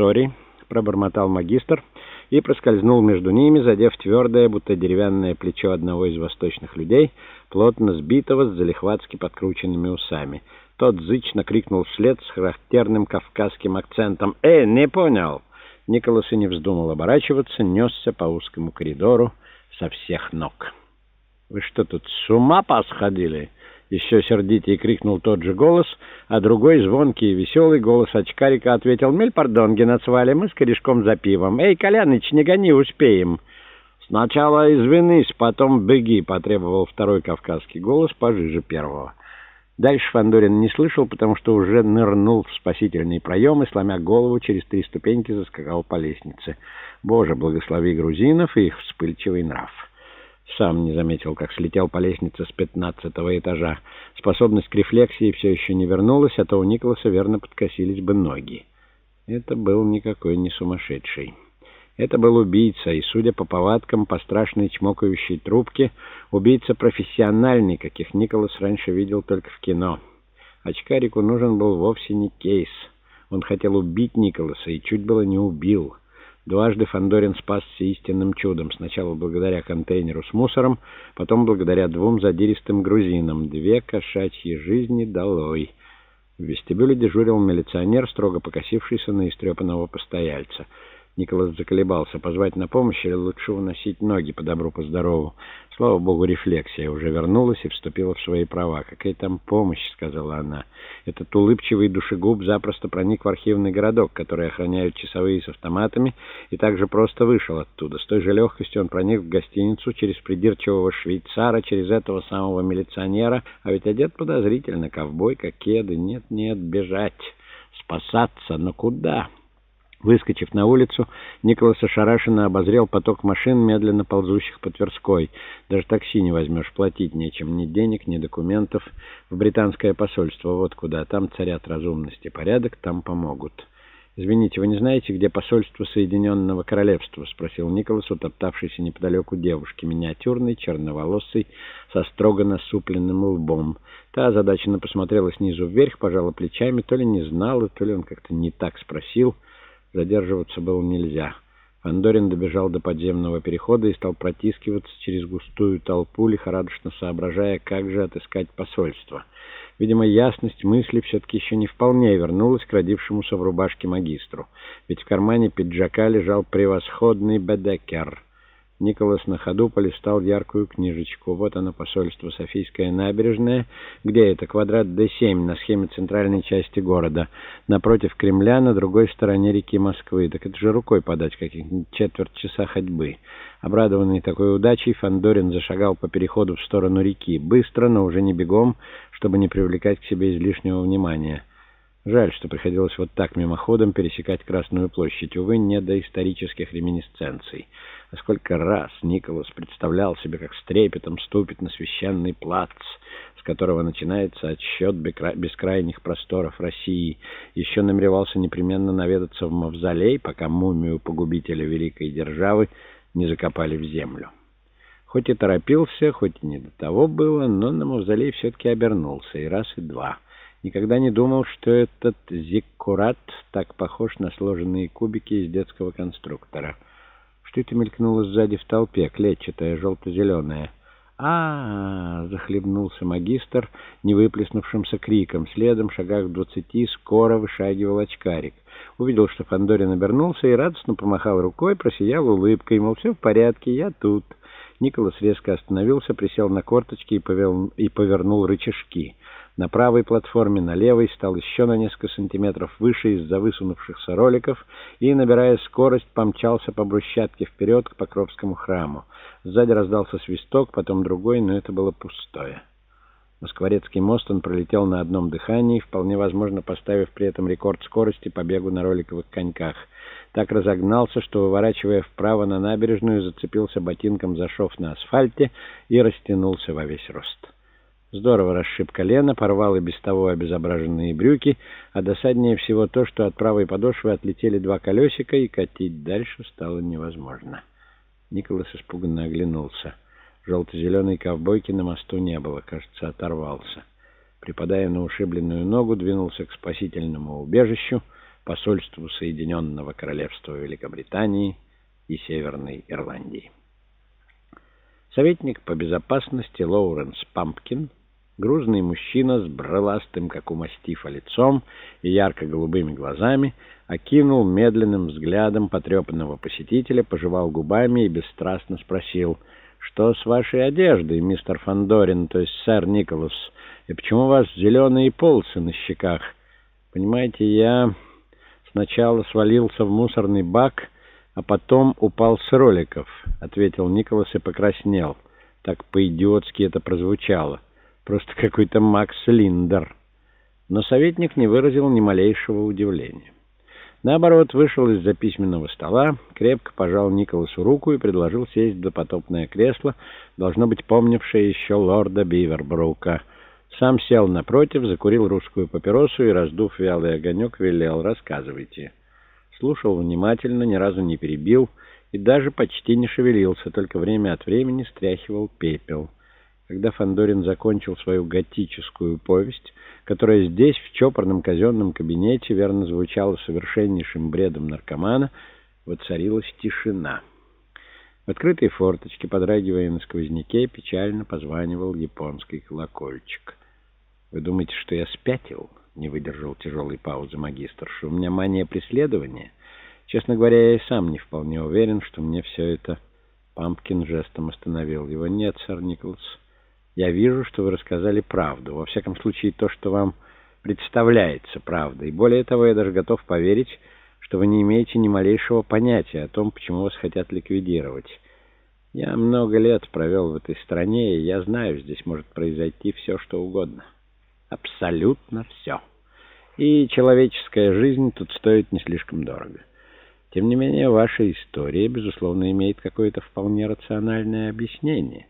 сори», — пробормотал магистр и проскользнул между ними, задев твердое, будто деревянное плечо одного из восточных людей, плотно сбитого с залихватски подкрученными усами. Тот зычно крикнул вслед с характерным кавказским акцентом «Э, не понял!» Николас и не вздумал оборачиваться, несся по узкому коридору со всех ног. «Вы что тут, с ума посходили?» Еще сердитее крикнул тот же голос, а другой, звонкий и веселый, голос очкарика ответил, «Мель, пардон, Геноцвали, мы с корешком за пивом. Эй, Коляныч, не гони, успеем!» «Сначала извинись, потом беги», — потребовал второй кавказский голос пожиже первого. Дальше Фандорин не слышал, потому что уже нырнул в спасительный проем и, сломя голову, через три ступеньки заскакал по лестнице. Боже, благослови грузинов и их вспыльчивый нрав. Сам не заметил, как слетел по лестнице с пятнадцатого этажа. Способность к рефлексии все еще не вернулась, а то у Николаса верно подкосились бы ноги. Это был никакой не сумасшедший. Это был убийца, и, судя по повадкам, по страшной чмокающей трубке, убийца профессиональный, каких Николас раньше видел только в кино. Очкарику нужен был вовсе не кейс. Он хотел убить Николаса и чуть было не убил. Дважды Фандорин спасся истинным чудом. Сначала благодаря контейнеру с мусором, потом благодаря двум задиристым грузинам. Две кошачьи жизни долой. В вестибюле дежурил милиционер, строго покосившийся на истрепанного постояльца. Николас заколебался, позвать на помощь или лучше уносить ноги по добру, по здорову. Слава богу, рефлексия уже вернулась и вступила в свои права. «Какая там помощь?» — сказала она. Этот улыбчивый душегуб запросто проник в архивный городок, который охраняют часовые с автоматами, и также просто вышел оттуда. С той же легкостью он проник в гостиницу через придирчивого швейцара, через этого самого милиционера, а ведь одет подозрительно, ковбой, как кеды. Нет-нет, бежать, спасаться, но куда?» Выскочив на улицу, Николас ошарашенно обозрел поток машин, медленно ползущих по Тверской. Даже такси не возьмешь, платить нечем. Ни денег, ни документов. В британское посольство, вот куда. Там царят разумность и порядок, там помогут. «Извините, вы не знаете, где посольство Соединенного Королевства?» — спросил Николас, утоптавшийся неподалеку девушки, миниатюрной, черноволосой, со строго насупленным лбом. Та озадаченно посмотрела снизу вверх, пожала плечами, то ли не знала, то ли он как-то не так спросил — Задерживаться было нельзя. Фандорин добежал до подземного перехода и стал протискиваться через густую толпу, лихорадочно соображая, как же отыскать посольство. Видимо, ясность мысли все-таки еще не вполне вернулась к родившемуся в рубашке магистру, ведь в кармане пиджака лежал превосходный бедекер — Николас на ходу полистал яркую книжечку. Вот оно, посольство Софийская набережная. Где это? Квадрат Д7 на схеме центральной части города. Напротив Кремля, на другой стороне реки Москвы. Так это же рукой подать, каких-нибудь четверть часа ходьбы. Обрадованный такой удачей, Фандорин зашагал по переходу в сторону реки. Быстро, но уже не бегом, чтобы не привлекать к себе излишнего внимания. Жаль, что приходилось вот так мимоходом пересекать Красную площадь. Увы, не до исторических реминисценций. А сколько раз Николас представлял себе, как с трепетом ступит на священный плац, с которого начинается отсчет бескрайних просторов России. Еще намеревался непременно наведаться в мавзолей, пока мумию погубителя великой державы не закопали в землю. Хоть и торопился, хоть и не до того было, но на мавзолей все-таки обернулся, и раз, и два — Никогда не думал, что этот зиккурат так похож на сложенные кубики из детского конструктора. Что это мелькнуло сзади в толпе, клетчатое, желто-зеленое? а, -а, -а захлебнулся магистр невыплеснувшимся криком. Следом, шагах в двадцати, скоро вышагивал очкарик. Увидел, что Фандорин обернулся и радостно помахал рукой, просиял улыбкой, мол, все в порядке, я тут. Николас резко остановился, присел на корточки и, повел, и повернул рычажки. На правой платформе, на левой, стал еще на несколько сантиметров выше из-за высунувшихся роликов и, набирая скорость, помчался по брусчатке вперед к Покровскому храму. Сзади раздался свисток, потом другой, но это было пустое. Москворецкий мост он пролетел на одном дыхании, вполне возможно, поставив при этом рекорд скорости по бегу на роликовых коньках. Так разогнался, что, выворачивая вправо на набережную, зацепился ботинком за шов на асфальте и растянулся во весь рост. Здорово расшиб колено, порвал и без того обезображенные брюки, а досаднее всего то, что от правой подошвы отлетели два колесика, и катить дальше стало невозможно. Николас испуганно оглянулся. Желто-зеленой ковбойки на мосту не было, кажется, оторвался. Припадая на ушибленную ногу, двинулся к спасительному убежищу, посольству Соединенного Королевства Великобритании и Северной Ирландии. Советник по безопасности Лоуренс Пампкин, грузный мужчина с брыластым, как у мастифа, лицом и ярко-голубыми глазами, окинул медленным взглядом потрепанного посетителя, пожевал губами и бесстрастно спросил, «Что с вашей одеждой, мистер Фандорин, то есть сэр Николас, и почему у вас зеленые полосы на щеках? Понимаете, я сначала свалился в мусорный бак, а потом упал с роликов», — ответил Николас и покраснел. Так по-идиотски это прозвучало. Просто какой-то Макс Линдер. Но советник не выразил ни малейшего удивления. Наоборот, вышел из-за письменного стола, крепко пожал Николасу руку и предложил сесть в допотопное кресло, должно быть помнившее еще лорда Бивербрука. Сам сел напротив, закурил русскую папиросу и, раздув вялый огонек, велел «рассказывайте». Слушал внимательно, ни разу не перебил и даже почти не шевелился, только время от времени стряхивал пепел. Когда Фандорин закончил свою готическую повесть, которая здесь, в чопорном казенном кабинете, верно звучала совершеннейшим бредом наркомана, воцарилась тишина. В открытой форточке, подрагивая на сквозняке, печально позванивал японский колокольчик. «Вы думаете, что я спятил?» — не выдержал тяжелой паузы. «Что у меня мания преследования? Честно говоря, я и сам не вполне уверен, что мне все это...» Пампкин жестом остановил его. «Нет, сэр Николас». Я вижу, что вы рассказали правду. Во всяком случае, то, что вам представляется правдой. Более того, я даже готов поверить, что вы не имеете ни малейшего понятия о том, почему вас хотят ликвидировать. Я много лет провел в этой стране, и я знаю, здесь может произойти все, что угодно. Абсолютно все. И человеческая жизнь тут стоит не слишком дорого. Тем не менее, ваша история, безусловно, имеет какое-то вполне рациональное объяснение —